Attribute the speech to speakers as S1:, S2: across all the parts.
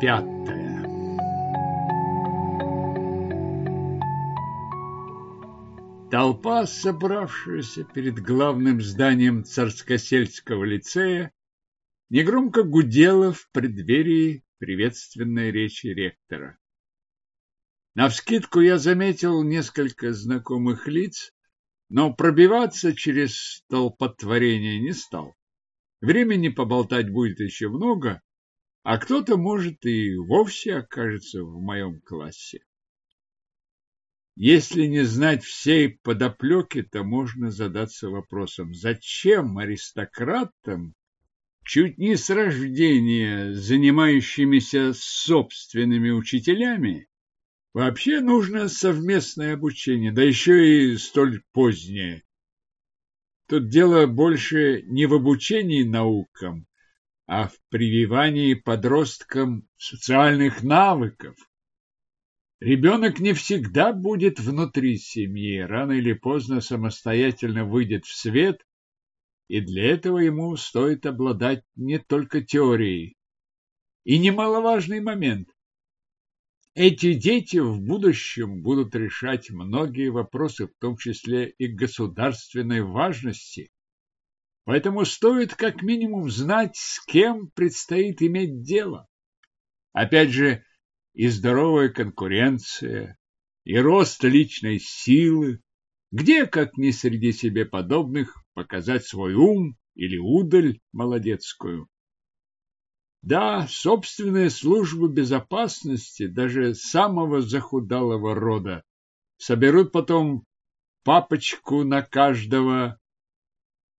S1: пятая Толпа, собравшаяся перед главным зданием Царскосельского лицея, негромко гудела в преддверии приветственной речи ректора. Навскидку я заметил несколько знакомых лиц, но пробиваться через толпотворение не стал. Времени поболтать будет еще много, а кто-то, может, и вовсе окажется в моем классе. Если не знать всей подоплеки, то можно задаться вопросом, зачем аристократам, чуть не с рождения занимающимися собственными учителями, вообще нужно совместное обучение, да еще и столь позднее. Тут дело больше не в обучении наукам, а в прививании подросткам социальных навыков. Ребенок не всегда будет внутри семьи, рано или поздно самостоятельно выйдет в свет, и для этого ему стоит обладать не только теорией. И немаловажный момент. Эти дети в будущем будут решать многие вопросы, в том числе и государственной важности. Поэтому стоит как минимум знать, с кем предстоит иметь дело. Опять же, и здоровая конкуренция, и рост личной силы. Где, как ни среди себе подобных, показать свой ум или удаль молодецкую? Да, собственные службы безопасности, даже самого захудалого рода, соберут потом папочку на каждого,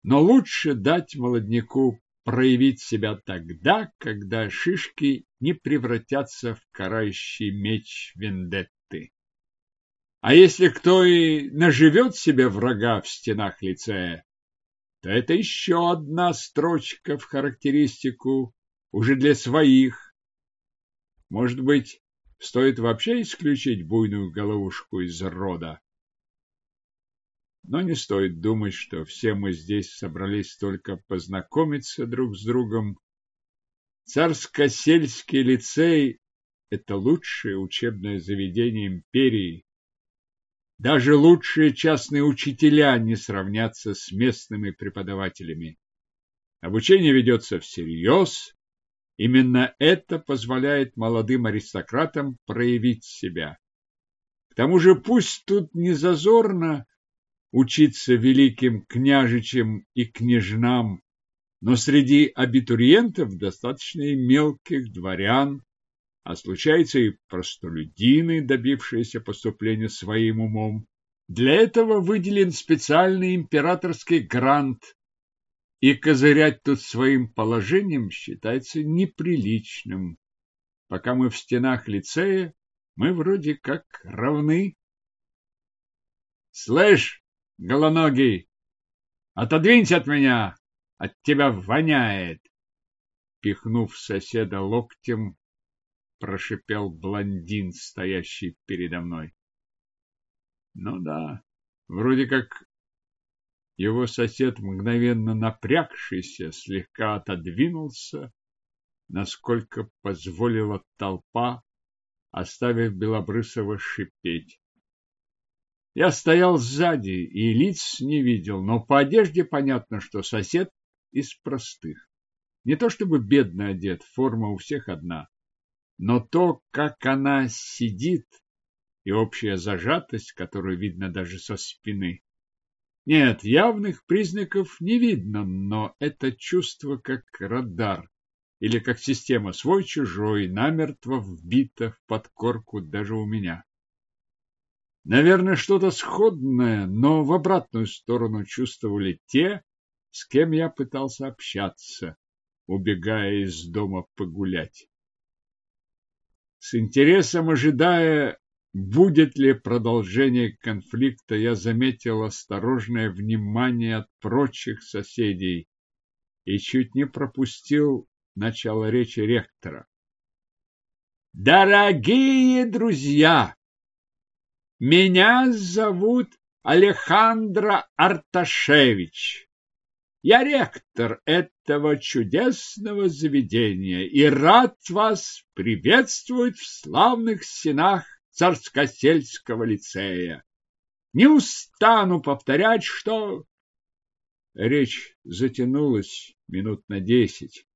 S1: но лучше дать молодняку проявить себя тогда, когда шишки не превратятся в карающий меч вендетты. А если кто и наживет себе врага в стенах лицея, то это еще одна строчка в характеристику уже для своих. Может быть, стоит вообще исключить буйную головушку из рода? Но не стоит думать, что все мы здесь собрались только познакомиться друг с другом Царско-сельский лицей – это лучшее учебное заведение империи. Даже лучшие частные учителя не сравнятся с местными преподавателями. Обучение ведется всерьез. Именно это позволяет молодым аристократам проявить себя. К тому же пусть тут не зазорно учиться великим княжичам и княжнам, но среди абитуриентов достаточно и мелких дворян, а случается и простолюдины, добившиеся поступления своим умом. Для этого выделен специальный императорский грант, и козырять тут своим положением считается неприличным. Пока мы в стенах лицея, мы вроде как равны. Слышь, голоногий, отодвинься от меня, от тебя воняет. Пихнув соседа локтем, прошипел блондин, стоящий передо мной. Ну да, вроде как его сосед, мгновенно напрягшийся, слегка отодвинулся, насколько позволила толпа, оставив Белобрысова шипеть. Я стоял сзади и лиц не видел, но по одежде понятно, что сосед из простых. Не то чтобы бедно одет, форма у всех одна, но то, как она сидит, и общая зажатость, которую видно даже со спины. Нет, явных признаков не видно, но это чувство как радар или как система свой-чужой намертво вбита в подкорку даже у меня. Наверное, что-то сходное, но в обратную сторону чувствовали те, с кем я пытался общаться, убегая из дома погулять. С интересом ожидая, будет ли продолжение конфликта, я заметил осторожное внимание от прочих соседей и чуть не пропустил начало речи ректора. Дорогие друзья, меня зовут Алехандро Арташевич. Я ректор этого чудесного заведения и рад вас приветствовать в славных стенах Царскосельского лицея. Не устану повторять, что... Речь затянулась минут на десять.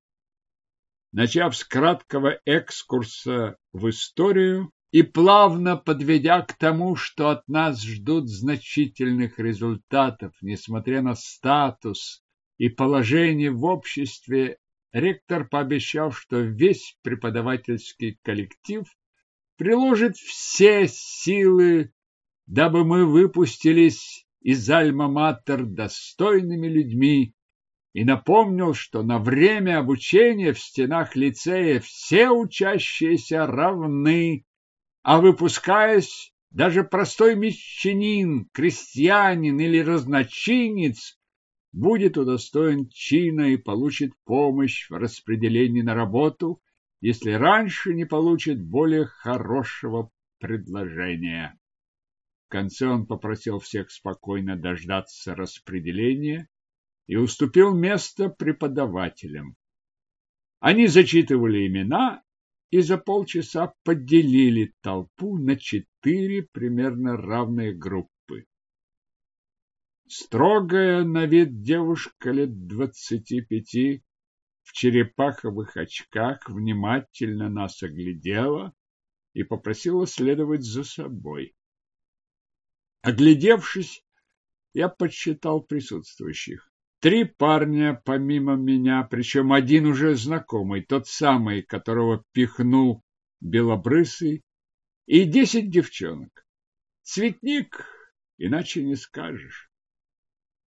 S1: Начав с краткого экскурса в историю и плавно подведя к тому, что от нас ждут значительных результатов, несмотря на статус и положение в обществе, ректор пообещал, что весь преподавательский коллектив приложит все силы, дабы мы выпустились из Альма-Матер достойными людьми, и напомнил, что на время обучения в стенах лицея все учащиеся равны, а выпускаясь, даже простой мещанин, крестьянин или разночинец будет удостоен чина и получит помощь в распределении на работу, если раньше не получит более хорошего предложения. В конце он попросил всех спокойно дождаться распределения и уступил место преподавателям. Они зачитывали имена и за полчаса поделили толпу на четыре примерно равные группы. Строгая на вид девушка лет двадцати пяти в черепаховых очках внимательно нас оглядела и попросила следовать за собой. Оглядевшись, я подсчитал присутствующих. Три парня помимо меня, причем один уже знакомый, тот самый, которого пихнул белобрысый, и десять девчонок. Цветник, иначе не скажешь.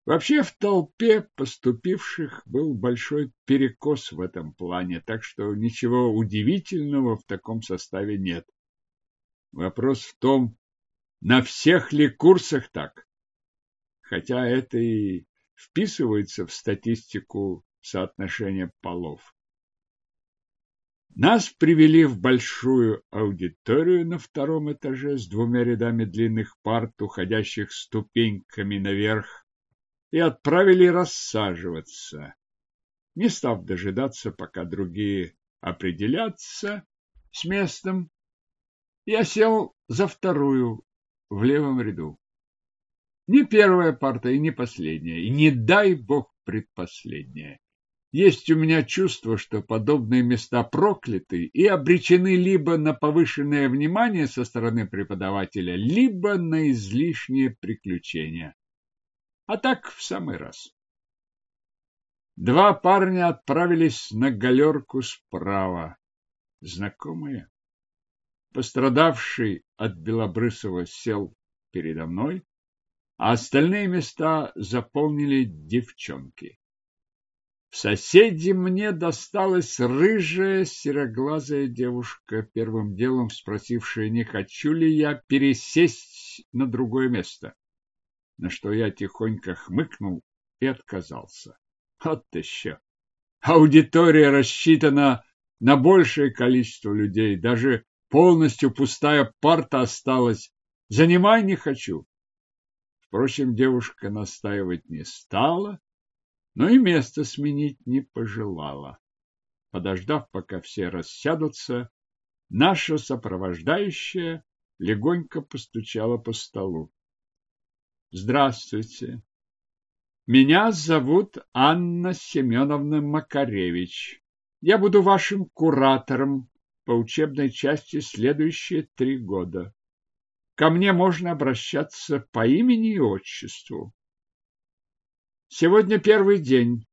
S1: Вообще в толпе поступивших был большой перекос в этом плане, так что ничего удивительного в таком составе нет. Вопрос в том, на всех ли курсах так? Хотя это и вписывается в статистику соотношения полов. Нас привели в большую аудиторию на втором этаже с двумя рядами длинных парт, уходящих ступеньками наверх, и отправили рассаживаться, не став дожидаться, пока другие определятся с местом. Я сел за вторую в левом ряду. Не первая парта и не последняя, и не дай бог предпоследняя. Есть у меня чувство, что подобные места прокляты и обречены либо на повышенное внимание со стороны преподавателя, либо на излишние приключения. А так в самый раз. Два парня отправились на галерку справа. Знакомые? Пострадавший от Белобрысова сел передо мной, а остальные места заполнили девчонки. В соседи мне досталась рыжая сероглазая девушка, первым делом спросившая, не хочу ли я пересесть на другое место, на что я тихонько хмыкнул и отказался. Вот еще! Аудитория рассчитана на большее количество людей, даже Полностью пустая парта осталась. Занимай не хочу. Впрочем, девушка настаивать не стала, но и место сменить не пожелала. Подождав, пока все рассядутся, наша сопровождающая легонько постучала по столу. Здравствуйте. Меня зовут Анна Семеновна Макаревич. Я буду вашим куратором по учебной части следующие три года. Ко мне можно обращаться по имени и отчеству. Сегодня первый день,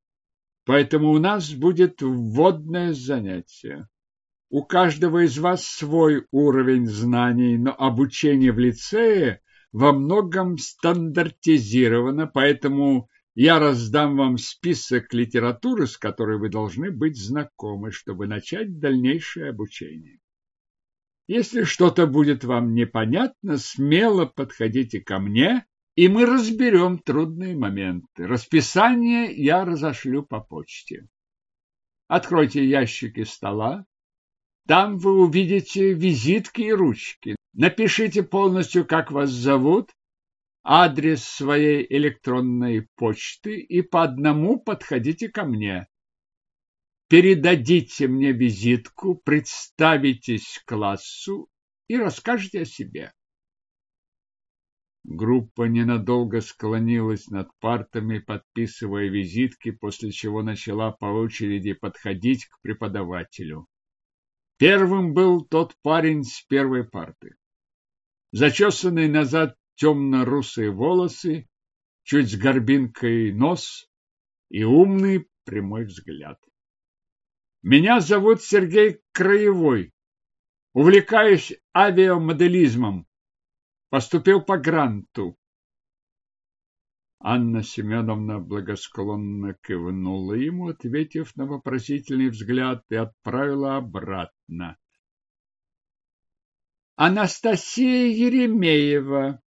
S1: поэтому у нас будет вводное занятие. У каждого из вас свой уровень знаний, но обучение в лицее во многом стандартизировано, поэтому я раздам вам список литературы, с которой вы должны быть знакомы, чтобы начать дальнейшее обучение. Если что-то будет вам непонятно, смело подходите ко мне, и мы разберем трудные моменты. Расписание я разошлю по почте. Откройте ящики стола. Там вы увидите визитки и ручки. Напишите полностью, как вас зовут, адрес своей электронной почты и по одному подходите ко мне. Передадите мне визитку, представитесь классу и расскажете о себе. Группа ненадолго склонилась над партами, подписывая визитки, после чего начала по очереди подходить к преподавателю. Первым был тот парень с первой парты. Зачесанные назад темно-русые волосы, чуть с горбинкой нос и умный прямой взгляд. Меня зовут Сергей Краевой. Увлекаюсь авиамоделизмом. Поступил по гранту. Анна Семеновна благосклонно кивнула ему, ответив на вопросительный взгляд, и отправила обратно. Анастасия Еремеева.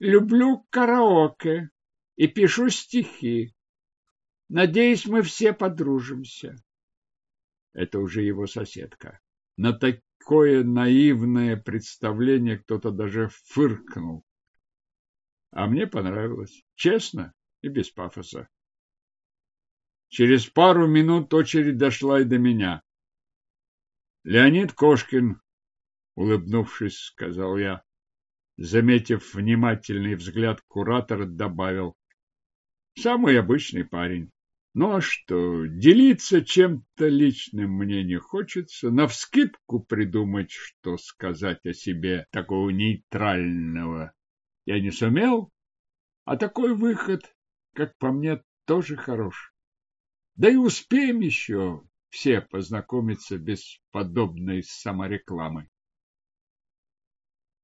S1: Люблю караоке и пишу стихи. Надеюсь, мы все подружимся. Это уже его соседка. На такое наивное представление кто-то даже фыркнул. А мне понравилось. Честно и без пафоса. Через пару минут очередь дошла и до меня. Леонид Кошкин, улыбнувшись, сказал я. Заметив внимательный взгляд куратора, добавил. Самый обычный парень. Ну а что, делиться чем-то личным мне не хочется, навскидку придумать, что сказать о себе такого нейтрального я не сумел, а такой выход, как по мне, тоже хорош. Да и успеем еще все познакомиться без подобной саморекламы.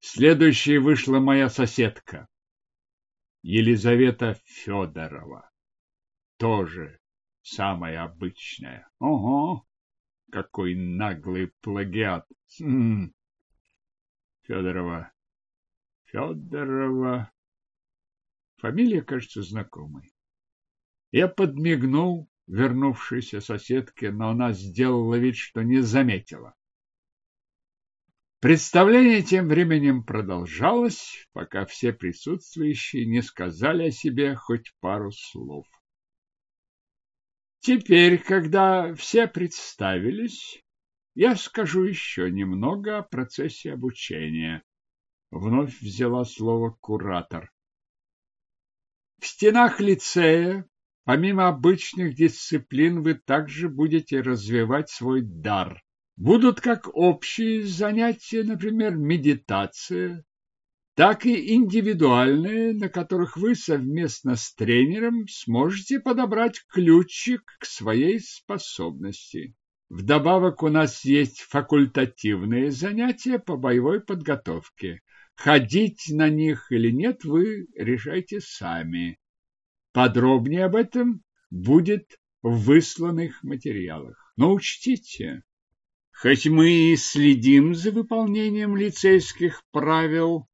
S1: Следующей вышла моя соседка, Елизавета Федорова. Тоже самая обычная. Ого, какой наглый плагиат. М -м. Федорова Федорова. Фамилия, кажется, знакомой. Я подмигнул вернувшейся соседке, но она сделала вид, что не заметила. Представление тем временем продолжалось, пока все присутствующие не сказали о себе хоть пару слов. Теперь, когда все представились, я скажу еще немного о процессе обучения. Вновь взяла слово куратор. В стенах лицея, помимо обычных дисциплин, вы также будете развивать свой дар. Будут как общие занятия, например, медитация, так и индивидуальные, на которых вы совместно с тренером сможете подобрать ключик к своей способности. Вдобавок у нас есть факультативные занятия по боевой подготовке. Ходить на них или нет, вы решайте сами. Подробнее об этом будет в высланных материалах. Но учтите, хоть мы и следим за выполнением лицейских правил,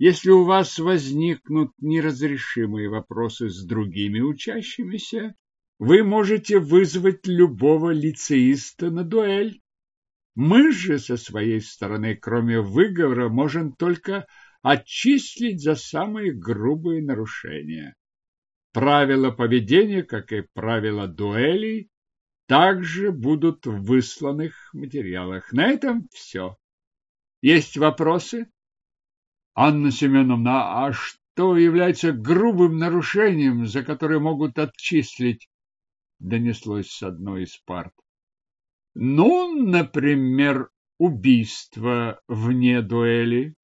S1: если у вас возникнут неразрешимые вопросы с другими учащимися, вы можете вызвать любого лицеиста на дуэль. Мы же со своей стороны, кроме выговора, можем только отчислить за самые грубые нарушения. Правила поведения, как и правила дуэлей, также будут в высланных материалах. На этом все. Есть вопросы? Анна Семеновна, а что является грубым нарушением, за которое могут отчислить? Донеслось с одной из парт. Ну, например, убийство вне дуэли,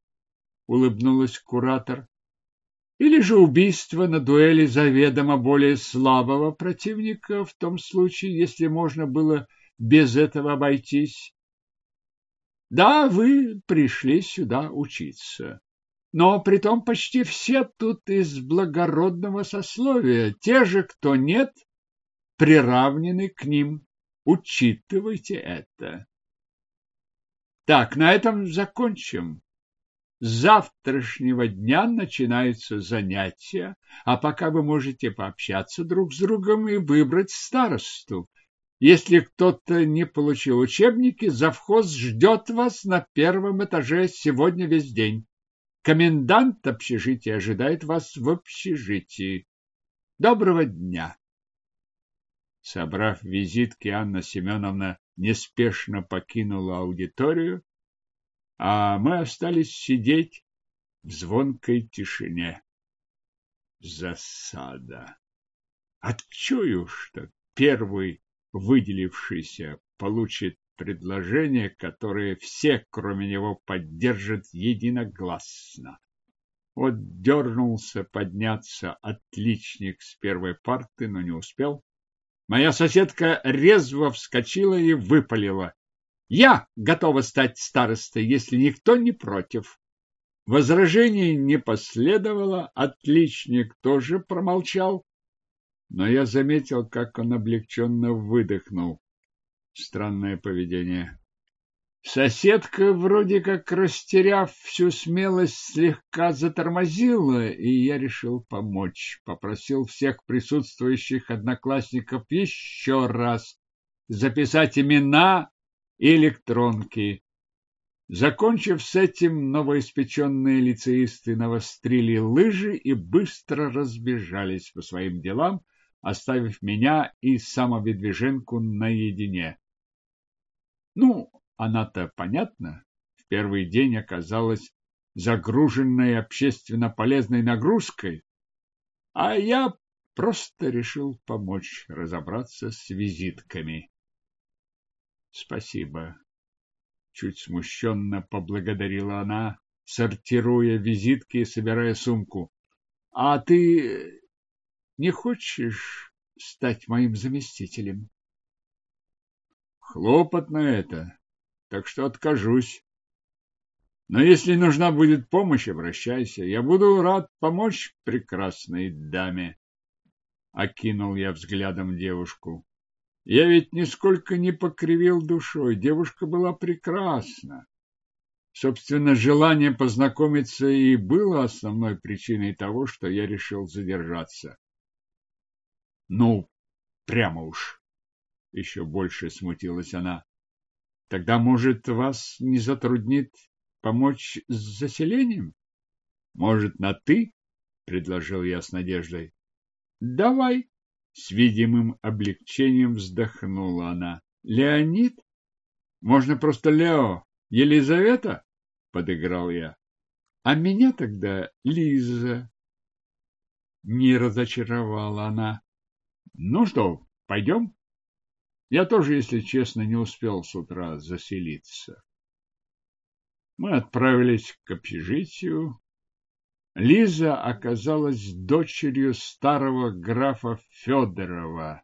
S1: улыбнулась куратор. Или же убийство на дуэли заведомо более слабого противника, в том случае, если можно было без этого обойтись. Да, вы пришли сюда учиться. Но притом почти все тут из благородного сословия, те же, кто нет, приравнены к ним. Учитывайте это. Так, на этом закончим. С завтрашнего дня начинаются занятия, а пока вы можете пообщаться друг с другом и выбрать старосту. Если кто-то не получил учебники, завхоз ждет вас на первом этаже сегодня весь день. Комендант общежития ожидает вас в общежитии. Доброго дня. Собрав визитки, Анна Семеновна неспешно покинула аудиторию, а мы остались сидеть в звонкой тишине. Засада. Отчую, что первый выделившийся получит предложение, которое все, кроме него, поддержат единогласно. Вот дернулся подняться отличник с первой парты, но не успел. Моя соседка резво вскочила и выпалила. Я готова стать старостой, если никто не против. Возражений не последовало, отличник тоже промолчал, но я заметил, как он облегченно выдохнул. Странное поведение. Соседка, вроде как растеряв всю смелость, слегка затормозила, и я решил помочь. Попросил всех присутствующих одноклассников еще раз записать имена и электронки. Закончив с этим, новоиспеченные лицеисты навострили лыжи и быстро разбежались по своим делам, оставив меня и самовыдвиженку наедине. Ну, она-то, понятно, в первый день оказалась загруженной общественно полезной нагрузкой, а я просто решил помочь разобраться с визитками. Спасибо. Чуть смущенно поблагодарила она, сортируя визитки и собирая сумку. А ты не хочешь стать моим заместителем? Хлопотно это, так что откажусь. Но если нужна будет помощь, обращайся. Я буду рад помочь прекрасной даме. Окинул я взглядом девушку. Я ведь нисколько не покривил душой. Девушка была прекрасна. Собственно, желание познакомиться и было основной причиной того, что я решил задержаться. Ну, прямо уж. Еще больше смутилась она. Тогда, может, вас не затруднит помочь с заселением? Может, на «ты»? — предложил я с надеждой. — Давай. С видимым облегчением вздохнула она. — Леонид? Можно просто Лео. Елизавета? — подыграл я. — А меня тогда Лиза. Не разочаровала она. — Ну что, пойдем? Я тоже, если честно, не успел с утра заселиться. Мы отправились к общежитию. Лиза оказалась дочерью старого графа Федорова,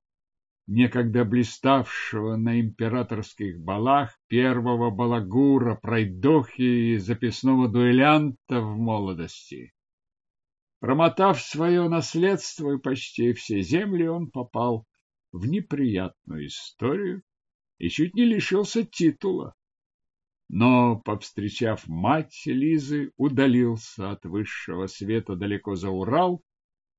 S1: некогда блиставшего на императорских балах первого балагура, пройдохи и записного дуэлянта в молодости. Промотав свое наследство и почти все земли, он попал в неприятную историю и чуть не лишился титула. Но, повстречав мать Лизы, удалился от высшего света далеко за Урал,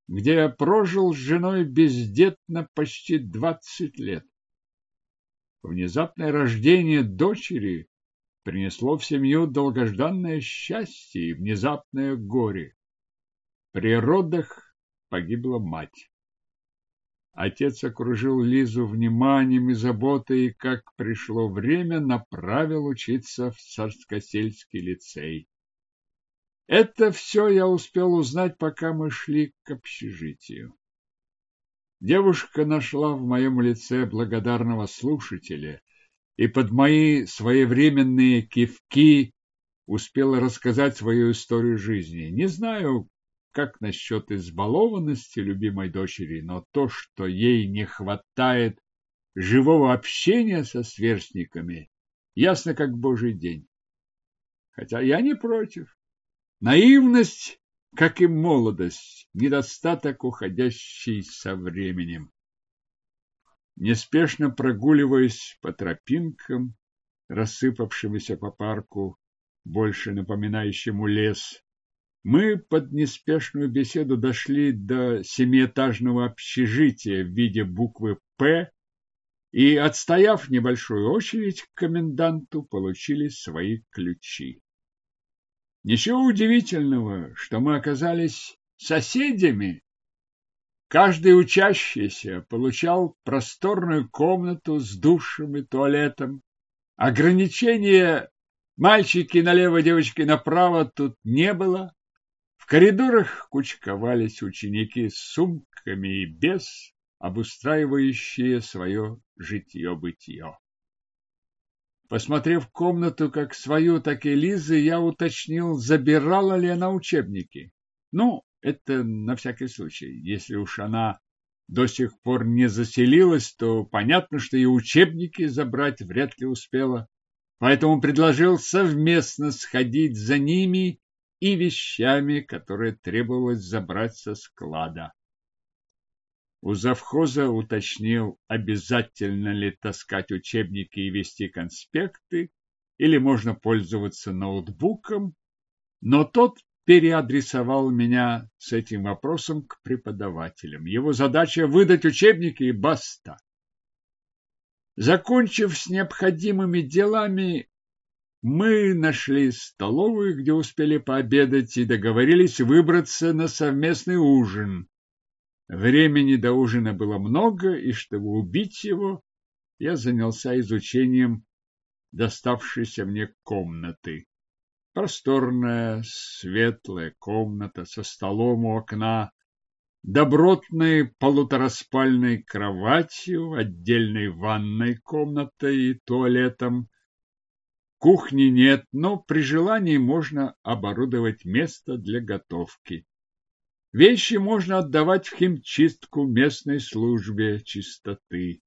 S1: где прожил с женой бездетно почти двадцать лет. Внезапное рождение дочери принесло в семью долгожданное счастье и внезапное горе. При родах погибла мать. Отец окружил Лизу вниманием и заботой и, как пришло время, направил учиться в Царскосельский лицей. Это все я успел узнать, пока мы шли к общежитию. Девушка нашла в моем лице благодарного слушателя и под мои своевременные кивки успела рассказать свою историю жизни. Не знаю, как насчет избалованности любимой дочери, но то, что ей не хватает живого общения со сверстниками, ясно как божий день. Хотя я не против. Наивность, как и молодость, недостаток, уходящий со временем. Неспешно прогуливаясь по тропинкам, рассыпавшимися по парку, больше напоминающему лес, мы под неспешную беседу дошли до семиэтажного общежития в виде буквы «П» и, отстояв небольшую очередь к коменданту, получили свои ключи. Ничего удивительного, что мы оказались соседями. Каждый учащийся получал просторную комнату с душем и туалетом. Ограничения мальчики налево, девочки направо тут не было. В коридорах кучковались ученики с сумками и без, обустраивающие свое житье-бытие. Посмотрев комнату как свою, так и Лизы, я уточнил, забирала ли она учебники. Ну, это на всякий случай. Если уж она до сих пор не заселилась, то понятно, что и учебники забрать вряд ли успела. Поэтому предложил совместно сходить за ними и вещами, которые требовалось забрать со склада. У завхоза уточнил, обязательно ли таскать учебники и вести конспекты, или можно пользоваться ноутбуком, но тот переадресовал меня с этим вопросом к преподавателям. Его задача выдать учебники и баста. Закончив с необходимыми делами, мы нашли столовую, где успели пообедать и договорились выбраться на совместный ужин. Времени до ужина было много, и чтобы убить его, я занялся изучением доставшейся мне комнаты. Просторная, светлая комната со столом у окна, добротной полутораспальной кроватью, отдельной ванной комнатой и туалетом. Кухни нет, но при желании можно оборудовать место для готовки. Вещи можно отдавать в химчистку местной службе чистоты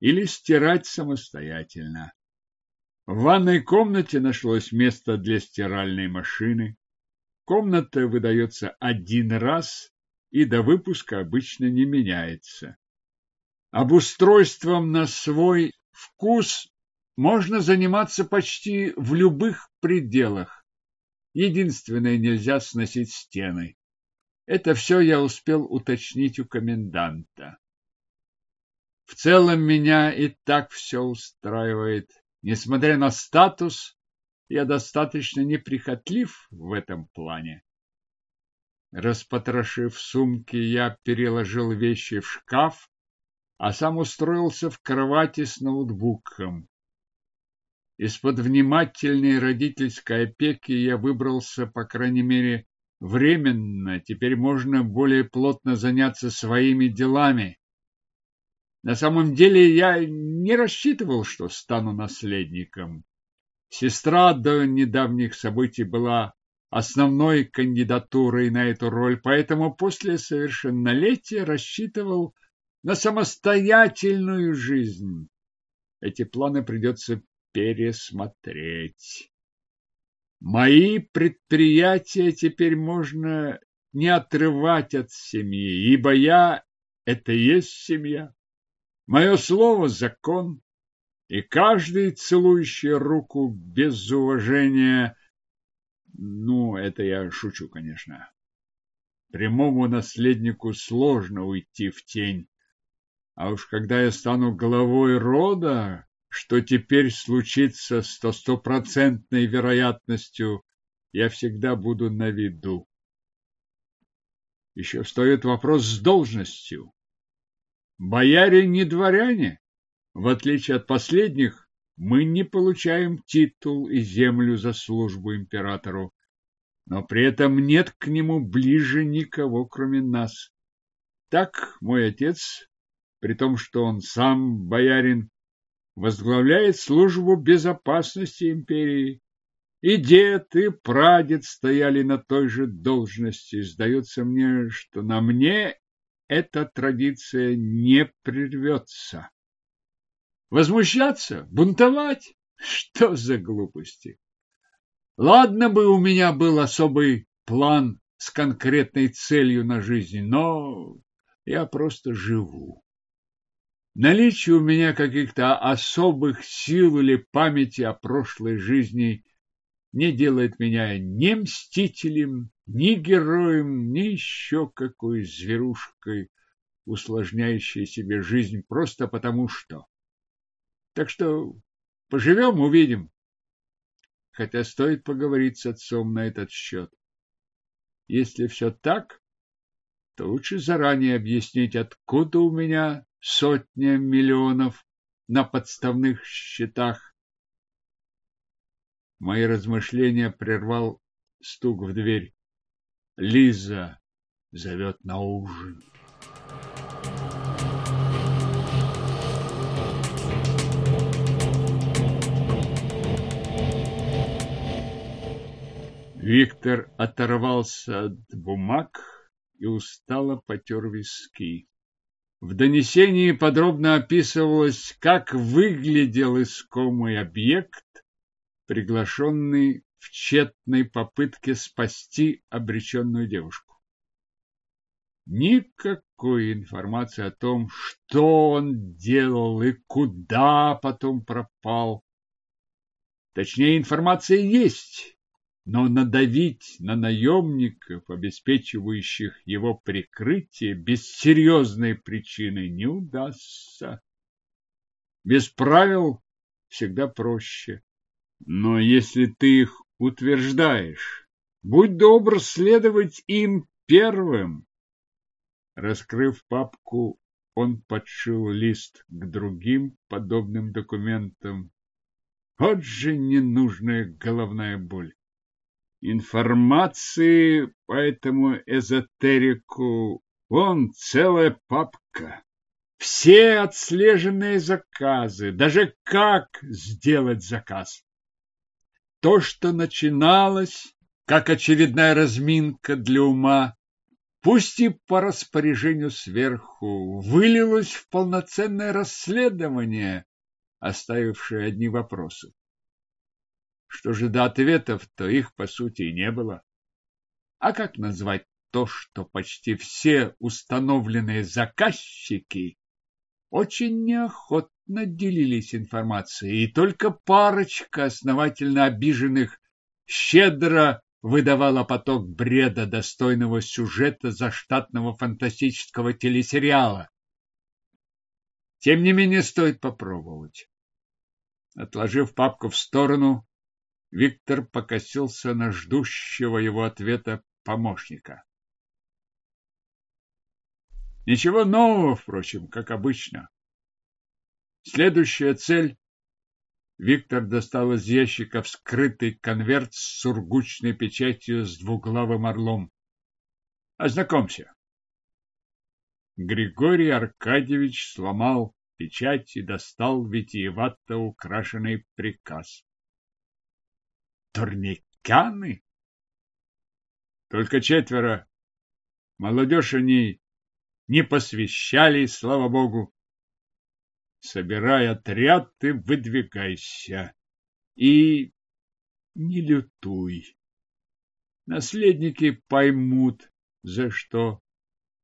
S1: или стирать самостоятельно. В ванной комнате нашлось место для стиральной машины. Комната выдается один раз и до выпуска обычно не меняется. Обустройством на свой вкус можно заниматься почти в любых пределах. Единственное, нельзя сносить стены. Это все я успел уточнить у коменданта. В целом меня и так все устраивает. Несмотря на статус, я достаточно неприхотлив в этом плане. Распотрошив сумки, я переложил вещи в шкаф, а сам устроился в кровати с ноутбуком. Из-под внимательной родительской опеки я выбрался, по крайней мере, временно, теперь можно более плотно заняться своими делами. На самом деле я не рассчитывал, что стану наследником. Сестра до недавних событий была основной кандидатурой на эту роль, поэтому после совершеннолетия рассчитывал на самостоятельную жизнь. Эти планы придется пересмотреть. Мои предприятия теперь можно не отрывать от семьи, ибо я – это есть семья. Мое слово – закон, и каждый, целующий руку без уважения, ну, это я шучу, конечно. Прямому наследнику сложно уйти в тень, а уж когда я стану главой рода, что теперь случится с стопроцентной вероятностью, я всегда буду на виду. Еще встает вопрос с должностью. Бояре не дворяне. В отличие от последних, мы не получаем титул и землю за службу императору, но при этом нет к нему ближе никого, кроме нас. Так мой отец, при том, что он сам боярин, возглавляет службу безопасности империи. И дед, и прадед стояли на той же должности. Сдается мне, что на мне эта традиция не прервется. Возмущаться? Бунтовать? Что за глупости? Ладно бы у меня был особый план с конкретной целью на жизнь, но я просто живу. Наличие у меня каких-то особых сил или памяти о прошлой жизни не делает меня ни мстителем, ни героем, ни еще какой зверушкой, усложняющей себе жизнь просто потому что. Так что поживем, увидим. хотя стоит поговорить с отцом на этот счет. Если все так, то лучше заранее объяснить, откуда у меня сотня миллионов на подставных счетах. Мои размышления прервал стук в дверь. Лиза зовет на ужин. Виктор оторвался от бумаг и устало потер виски. В донесении подробно описывалось, как выглядел искомый объект, приглашенный в тщетной попытке спасти обреченную девушку. Никакой информации о том, что он делал и куда потом пропал. Точнее, информация есть, но надавить на наемников, обеспечивающих его прикрытие, без серьезной причины не удастся. Без правил всегда проще. Но если ты их утверждаешь, будь добр следовать им первым. Раскрыв папку, он подшил лист к другим подобным документам. Вот же ненужная головная боль. Информации по этому эзотерику вон целая папка. Все отслеженные заказы, даже как сделать заказ. То, что начиналось как очередная разминка для ума, пусть и по распоряжению сверху, вылилось в полноценное расследование, оставившее одни вопросы. Что же до ответов, то их, по сути, и не было. А как назвать то, что почти все установленные заказчики очень неохотно делились информацией, и только парочка основательно обиженных щедро выдавала поток бреда, достойного сюжета заштатного фантастического телесериала. Тем не менее, стоит попробовать. Отложив папку в сторону, Виктор покосился на ждущего его ответа помощника. Ничего нового, впрочем, как обычно. Следующая цель. Виктор достал из ящика вскрытый конверт с сургучной печатью с двуглавым орлом. Ознакомься. Григорий Аркадьевич сломал печать и достал витиевато украшенный приказ. Турникяны? Только четверо. Молодежь они не посвящали, слава богу. Собирай отряд и выдвигайся. И не лютуй. Наследники поймут, за что,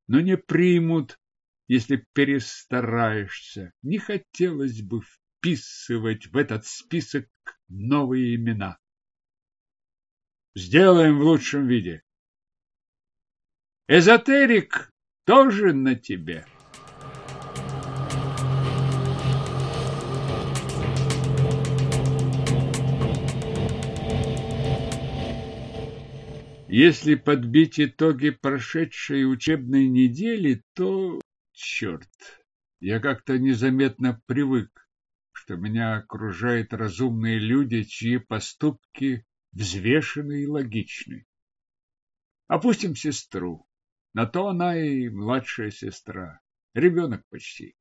S1: но не примут, если перестараешься. Не хотелось бы вписывать в этот список новые имена. Сделаем в лучшем виде. Эзотерик тоже на тебе. Если подбить итоги прошедшей учебной недели, то, черт, я как-то незаметно привык, что меня окружают разумные люди, чьи поступки взвешенный и логичный. Опустим сестру. На то она и младшая сестра. Ребенок почти.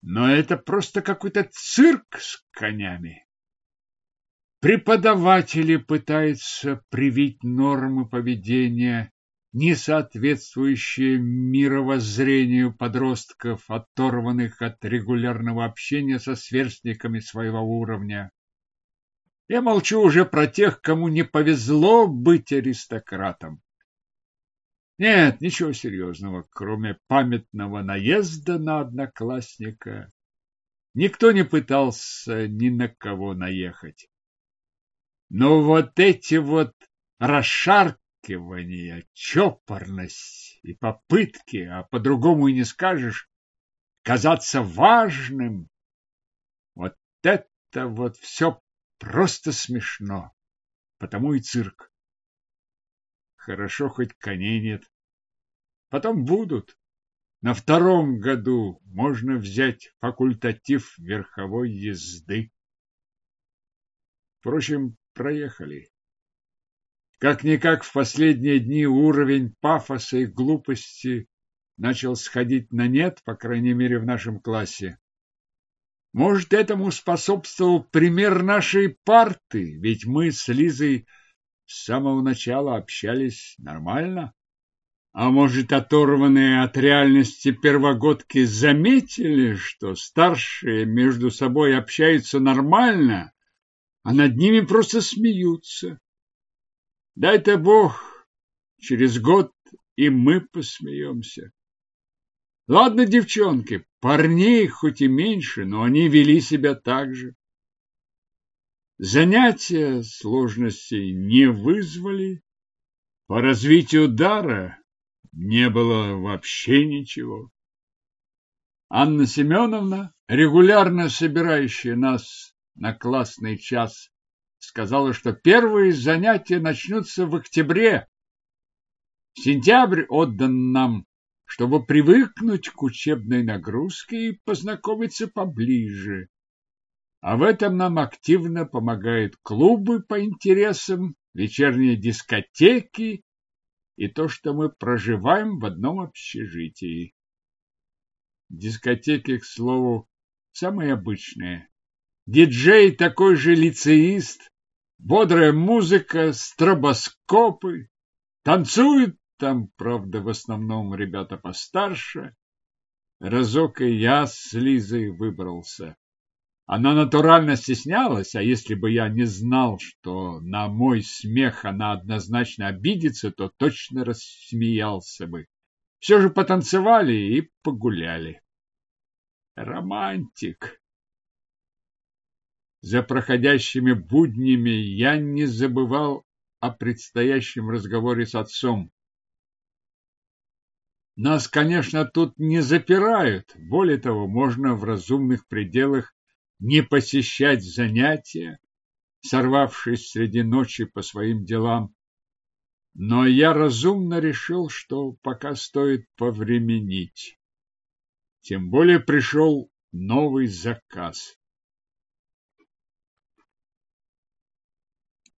S1: Но это просто какой-то цирк с конями. Преподаватели пытаются привить нормы поведения, не соответствующие мировоззрению подростков, оторванных от регулярного общения со сверстниками своего уровня. Я молчу уже про тех, кому не повезло быть аристократом. Нет, ничего серьезного, кроме памятного наезда на одноклассника. Никто не пытался ни на кого наехать. Но вот эти вот расшаркивания, чопорность и попытки, а по-другому и не скажешь, казаться важным, вот это вот все просто смешно. Потому и цирк. Хорошо, хоть коней нет. Потом будут. На втором году можно взять факультатив верховой езды. Впрочем, проехали. Как-никак в последние дни уровень пафоса и глупости начал сходить на нет, по крайней мере, в нашем классе. Может, этому способствовал пример нашей парты, ведь мы с Лизой с самого начала общались нормально. А может, оторванные от реальности первогодки заметили, что старшие между собой общаются нормально, а над ними просто смеются. Дай-то Бог, через год и мы посмеемся. Ладно, девчонки, парней хоть и меньше, но они вели себя так же. Занятия сложностей не вызвали. По развитию дара не было вообще ничего. Анна Семеновна, регулярно собирающая нас на классный час, сказала, что первые занятия начнутся в октябре. Сентябрь отдан нам, чтобы привыкнуть к учебной нагрузке и познакомиться поближе. А в этом нам активно помогают клубы по интересам, вечерние дискотеки и то, что мы проживаем в одном общежитии. Дискотеки, к слову, самые обычные. Диджей такой же лицеист, бодрая музыка, стробоскопы. Танцуют там, правда, в основном ребята постарше. Разок и я с Лизой выбрался. Она натурально стеснялась, а если бы я не знал, что на мой смех она однозначно обидится, то точно рассмеялся бы. Все же потанцевали и погуляли. Романтик. За проходящими буднями я не забывал о предстоящем разговоре с отцом. Нас, конечно, тут не запирают. Более того, можно в разумных пределах не посещать занятия, сорвавшись среди ночи по своим делам. Но я разумно решил, что пока стоит повременить. Тем более пришел новый заказ.